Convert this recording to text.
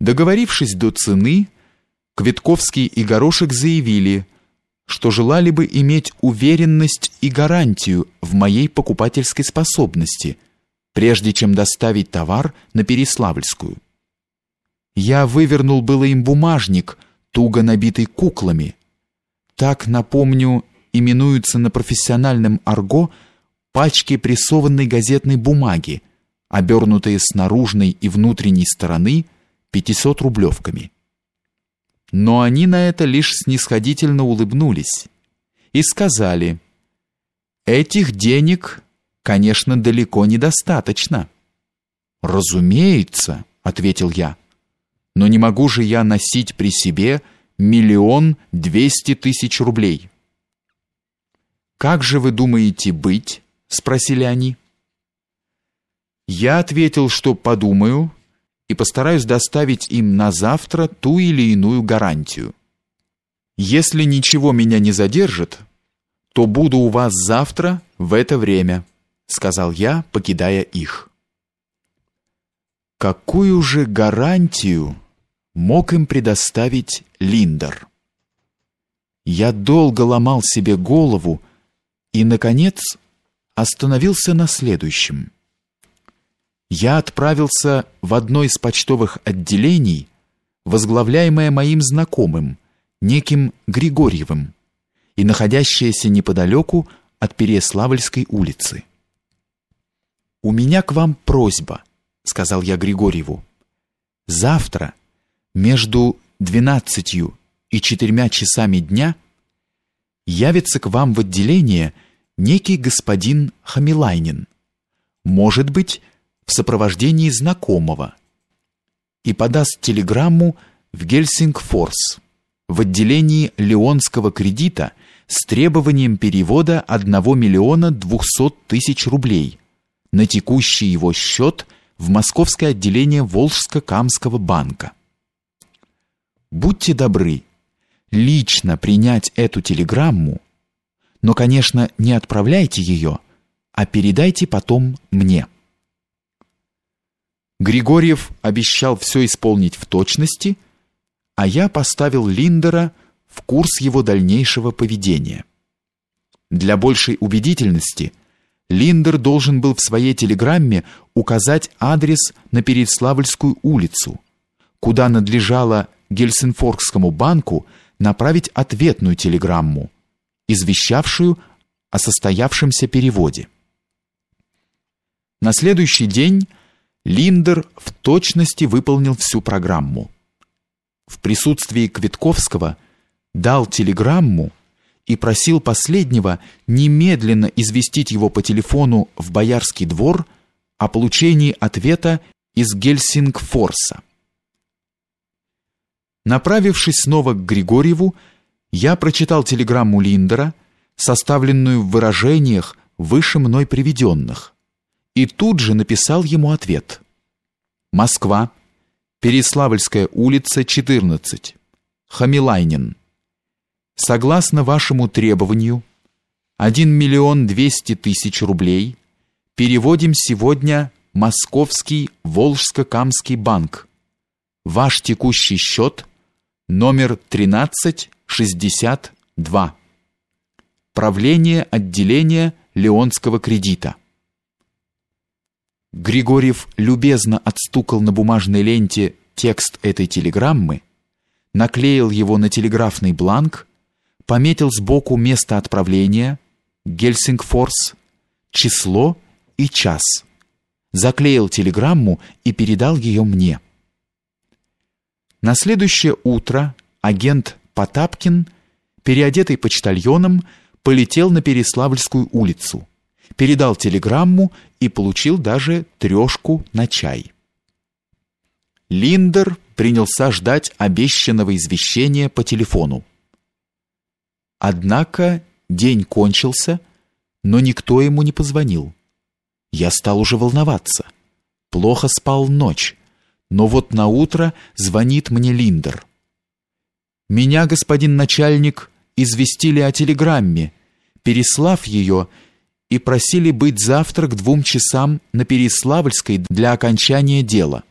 Договорившись до цены, Квитковский и Горошек заявили, что желали бы иметь уверенность и гарантию в моей покупательской способности, прежде чем доставить товар на Переславльскую. Я вывернул было им бумажник, туго набитый куклами. Так, напомню, именуются на профессиональном арго пачки прессованной газетной бумаги, обернутые с наружной и внутренней стороны 500 рублевками. Но они на это лишь снисходительно улыбнулись и сказали: "Этих денег, конечно, далеко недостаточно". "Разумеется", ответил я. "Но не могу же я носить при себе миллион двести тысяч рублей". Как же вы думаете быть? спросили они. Я ответил, что подумаю и постараюсь доставить им на завтра ту или иную гарантию. Если ничего меня не задержит, то буду у вас завтра в это время, сказал я, покидая их. Какую же гарантию мог им предоставить Линдер? Я долго ломал себе голову и наконец остановился на следующем я отправился в одно из почтовых отделений, возглавляемое моим знакомым, неким Григорьевым, и находящееся неподалеку от Переславльской улицы. «У меня к вам просьба», — сказал я Григорьеву. «Завтра между двенадцатью и четырьмя часами дня явится к вам в отделение некий господин Хамилайнин. Может быть, в сопровождении знакомого и подаст телеграмму в Гельсингфорс в отделении Леонского кредита с требованием перевода 1 миллиона 200 тысяч рублей на текущий его счет в московское отделение Волжско-Камского банка. Будьте добры лично принять эту телеграмму, но, конечно, не отправляйте ее, а передайте потом мне. Григорьев обещал все исполнить в точности, а я поставил Линдера в курс его дальнейшего поведения. Для большей убедительности Линдер должен был в своей телеграмме указать адрес на Переславльскую улицу, куда надлежало Гельсинфорскому банку направить ответную телеграмму, извещавшую о состоявшемся переводе. На следующий день Линдер в точности выполнил всю программу. В присутствии Квитковского дал телеграмму и просил последнего немедленно известить его по телефону в Боярский двор о получении ответа из Гельсингфорса. Направившись снова к Григорьеву, я прочитал телеграмму Линдера, составленную в выражениях выше мной приведенных и тут же написал ему ответ. Москва, Переславльская улица, 14. Хамилайнин. Согласно вашему требованию, 1 миллион 200 тысяч рублей переводим сегодня Московский Волжско-Камский банк. Ваш текущий счет номер 1362. Правление отделения Леонского кредита. Григорьев любезно отстукал на бумажной ленте текст этой телеграммы, наклеил его на телеграфный бланк, пометил сбоку место отправления, Гельсингфорс, число и час, заклеил телеграмму и передал ее мне. На следующее утро агент Потапкин, переодетый почтальоном, полетел на Переславльскую улицу передал телеграмму и получил даже трешку на чай. Линдер принялся ждать обещанного извещения по телефону. Однако день кончился, но никто ему не позвонил. Я стал уже волноваться. Плохо спал ночь, но вот на утро звонит мне Линдер. Меня, господин начальник, известили о телеграмме. Переслав ее, и просили быть завтра к двум часам на Переславльской для окончания дела.